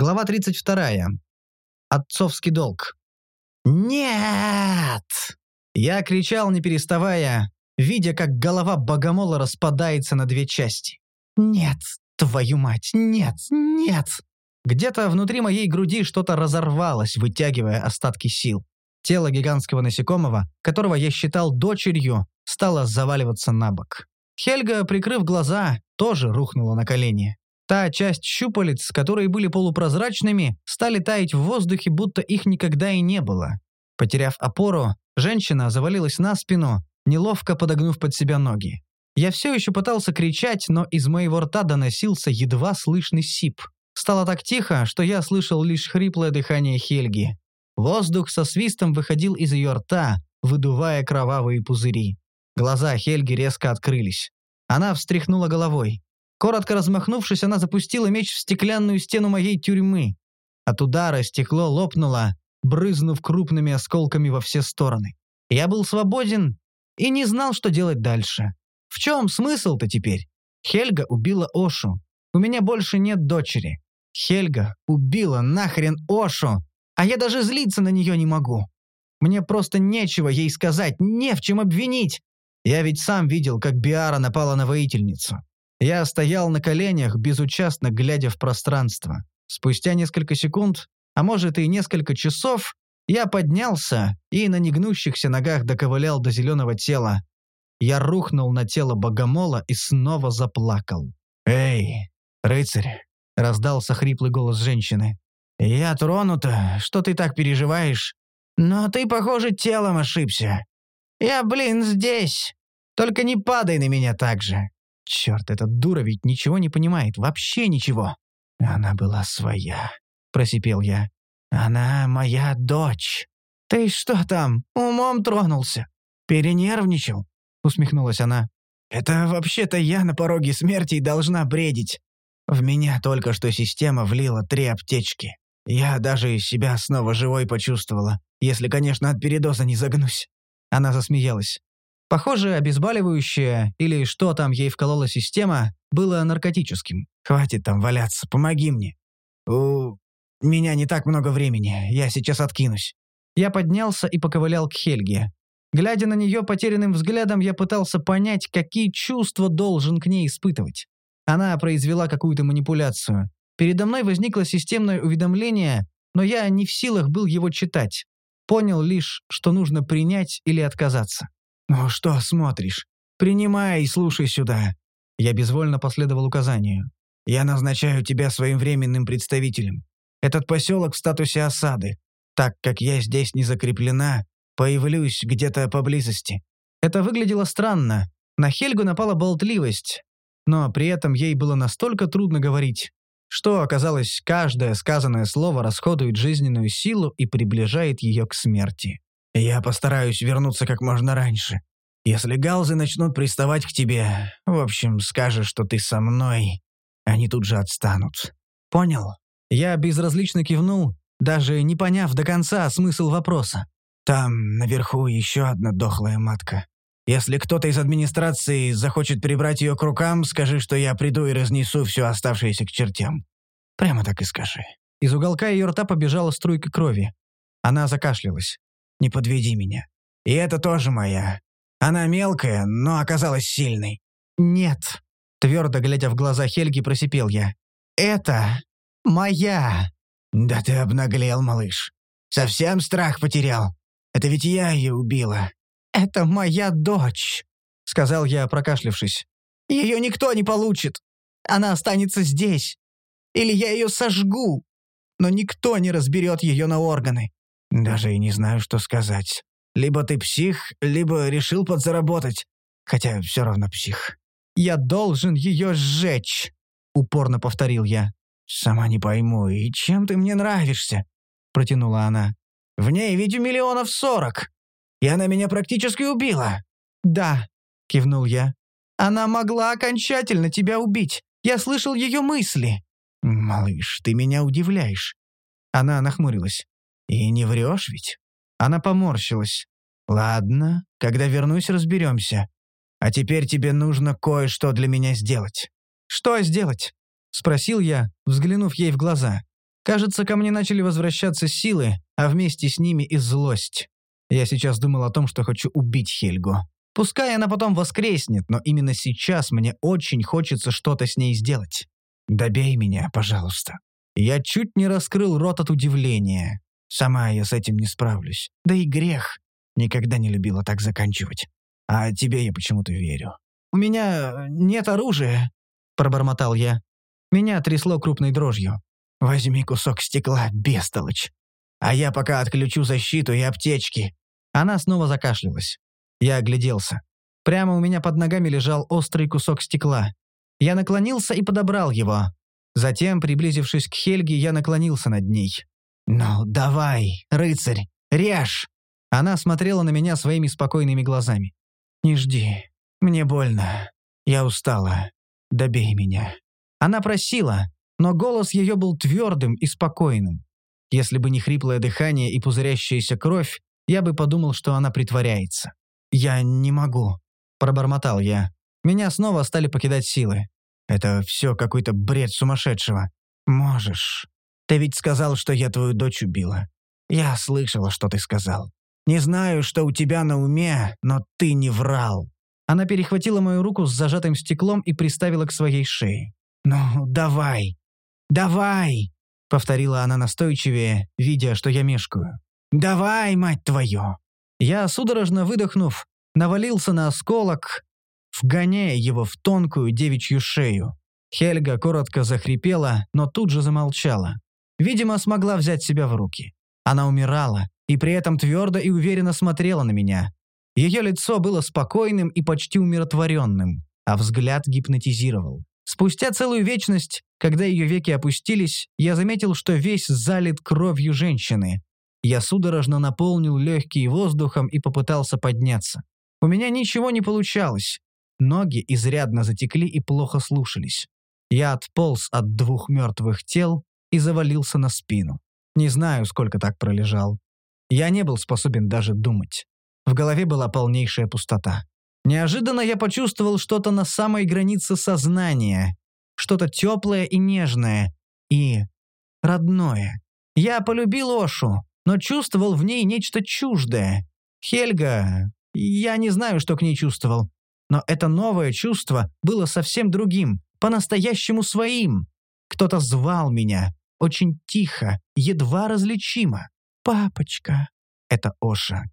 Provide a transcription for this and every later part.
Глава 32. Отцовский долг. «Нет!» Я кричал, не переставая, видя, как голова богомола распадается на две части. «Нет, твою мать, нет, нет!» Где-то внутри моей груди что-то разорвалось, вытягивая остатки сил. Тело гигантского насекомого, которого я считал дочерью, стало заваливаться на бок. Хельга, прикрыв глаза, тоже рухнула на колени. Та часть щупалец, которые были полупрозрачными, стали таять в воздухе, будто их никогда и не было. Потеряв опору, женщина завалилась на спину, неловко подогнув под себя ноги. Я все еще пытался кричать, но из моего рта доносился едва слышный сип. Стало так тихо, что я слышал лишь хриплое дыхание Хельги. Воздух со свистом выходил из ее рта, выдувая кровавые пузыри. Глаза Хельги резко открылись. Она встряхнула головой. Коротко размахнувшись, она запустила меч в стеклянную стену моей тюрьмы. От удара стекло лопнуло, брызнув крупными осколками во все стороны. Я был свободен и не знал, что делать дальше. В чем смысл-то теперь? Хельга убила Ошу. У меня больше нет дочери. Хельга убила нахрен Ошу, а я даже злиться на нее не могу. Мне просто нечего ей сказать, не в чем обвинить. Я ведь сам видел, как Биара напала на воительницу. Я стоял на коленях, безучастно глядя в пространство. Спустя несколько секунд, а может и несколько часов, я поднялся и на негнущихся ногах доковылял до зеленого тела. Я рухнул на тело богомола и снова заплакал. «Эй, рыцарь!» — раздался хриплый голос женщины. «Я тронута, что ты так переживаешь? Но ты, похоже, телом ошибся. Я, блин, здесь. Только не падай на меня так же. Черт, эта дура ведь ничего не понимает, вообще ничего. Она была своя, просипел я. Она моя дочь. Ты что там, умом тронулся? Перенервничал? Усмехнулась она. Это вообще-то я на пороге смерти и должна бредить. В меня только что система влила три аптечки. Я даже себя снова живой почувствовала, если, конечно, от передоза не загнусь. Она засмеялась. Похоже, обезболивающее, или что там ей вколола система, было наркотическим. «Хватит там валяться, помоги мне. У меня не так много времени, я сейчас откинусь». Я поднялся и поковылял к Хельге. Глядя на нее потерянным взглядом, я пытался понять, какие чувства должен к ней испытывать. Она произвела какую-то манипуляцию. Передо мной возникло системное уведомление, но я не в силах был его читать. Понял лишь, что нужно принять или отказаться. «Ну что смотришь? Принимай и слушай сюда». Я безвольно последовал указанию. «Я назначаю тебя своим временным представителем. Этот поселок в статусе осады. Так как я здесь не закреплена, появлюсь где-то поблизости». Это выглядело странно. На Хельгу напала болтливость, но при этом ей было настолько трудно говорить, что, оказалось, каждое сказанное слово расходует жизненную силу и приближает ее к смерти. Я постараюсь вернуться как можно раньше. Если галзы начнут приставать к тебе, в общем, скажешь, что ты со мной, они тут же отстанут. Понял? Я безразлично кивнул, даже не поняв до конца смысл вопроса. Там, наверху, еще одна дохлая матка. Если кто-то из администрации захочет прибрать ее к рукам, скажи, что я приду и разнесу все оставшееся к чертям. Прямо так и скажи». Из уголка ее рта побежала струйка крови. Она закашлялась. Не подведи меня. И это тоже моя. Она мелкая, но оказалась сильной. Нет. Твердо глядя в глаза Хельги, просипел я. Это моя. Да ты обнаглел, малыш. Совсем страх потерял. Это ведь я ее убила. Это моя дочь, сказал я, прокашлявшись. Ее никто не получит. Она останется здесь. Или я ее сожгу. Но никто не разберет ее на органы. Даже и не знаю, что сказать. Либо ты псих, либо решил подзаработать. Хотя все равно псих. «Я должен ее сжечь», — упорно повторил я. «Сама не пойму, и чем ты мне нравишься?» — протянула она. «В ней ведь миллионов сорок, и она меня практически убила». «Да», — кивнул я. «Она могла окончательно тебя убить. Я слышал ее мысли». «Малыш, ты меня удивляешь». Она нахмурилась. И не врешь ведь?» Она поморщилась. «Ладно, когда вернусь, разберемся. А теперь тебе нужно кое-что для меня сделать». «Что сделать?» — спросил я, взглянув ей в глаза. Кажется, ко мне начали возвращаться силы, а вместе с ними и злость. Я сейчас думал о том, что хочу убить Хельгу. Пускай она потом воскреснет, но именно сейчас мне очень хочется что-то с ней сделать. Добей меня, пожалуйста. Я чуть не раскрыл рот от удивления. Сама я с этим не справлюсь. Да и грех. Никогда не любила так заканчивать. А тебе я почему-то верю. «У меня нет оружия», — пробормотал я. Меня трясло крупной дрожью. «Возьми кусок стекла, бестолочь. А я пока отключу защиту и аптечки». Она снова закашлялась. Я огляделся. Прямо у меня под ногами лежал острый кусок стекла. Я наклонился и подобрал его. Затем, приблизившись к Хельге, я наклонился над ней. «Ну, давай, рыцарь, режь!» Она смотрела на меня своими спокойными глазами. «Не жди. Мне больно. Я устала. Добей меня». Она просила, но голос ее был твердым и спокойным. Если бы не хриплое дыхание и пузырящаяся кровь, я бы подумал, что она притворяется. «Я не могу», — пробормотал я. Меня снова стали покидать силы. Это все какой-то бред сумасшедшего. Можешь. Ты ведь сказал, что я твою дочь убила. Я слышала, что ты сказал. Не знаю, что у тебя на уме, но ты не врал. Она перехватила мою руку с зажатым стеклом и приставила к своей шее. «Ну, давай! Давай!» — повторила она настойчивее, видя, что я мешкаю. «Давай, мать твою!» Я, судорожно выдохнув, навалился на осколок, вгоняя его в тонкую девичью шею. Хельга коротко захрипела, но тут же замолчала. Видимо, смогла взять себя в руки. Она умирала, и при этом твердо и уверенно смотрела на меня. Ее лицо было спокойным и почти умиротворенным, а взгляд гипнотизировал. Спустя целую вечность, когда ее веки опустились, я заметил, что весь залит кровью женщины. Я судорожно наполнил легкие воздухом и попытался подняться. У меня ничего не получалось. Ноги изрядно затекли и плохо слушались. Я отполз от двух мертвых тел и завалился на спину. Не знаю, сколько так пролежал. Я не был способен даже думать. В голове была полнейшая пустота. Неожиданно я почувствовал что-то на самой границе сознания, что-то теплое и нежное, и родное. Я полюбил Ошу, но чувствовал в ней нечто чуждое. Хельга... Я не знаю, что к ней чувствовал, но это новое чувство было совсем другим, по-настоящему своим. Кто-то звал меня, очень тихо, едва различимо. «Папочка!» — это Оша.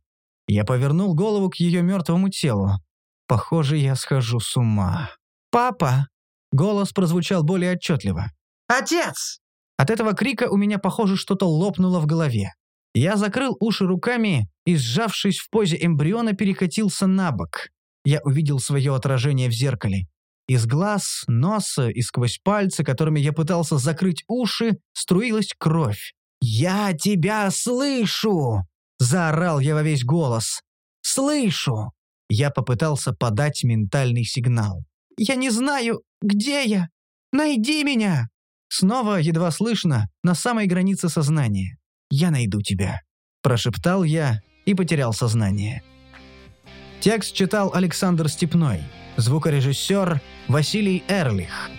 Я повернул голову к ее мертвому телу. Похоже, я схожу с ума. «Папа!» Голос прозвучал более отчетливо. «Отец!» От этого крика у меня, похоже, что-то лопнуло в голове. Я закрыл уши руками и, сжавшись в позе эмбриона, перекатился на бок. Я увидел свое отражение в зеркале. Из глаз, носа и сквозь пальцы, которыми я пытался закрыть уши, струилась кровь. «Я тебя слышу!» – заорал я во весь голос. «Слышу!» Я попытался подать ментальный сигнал. «Я не знаю, где я? Найди меня!» Снова едва слышно, на самой границе сознания. «Я найду тебя», – прошептал я и потерял сознание. Текст читал Александр Степной, звукорежиссер Василий Эрлих.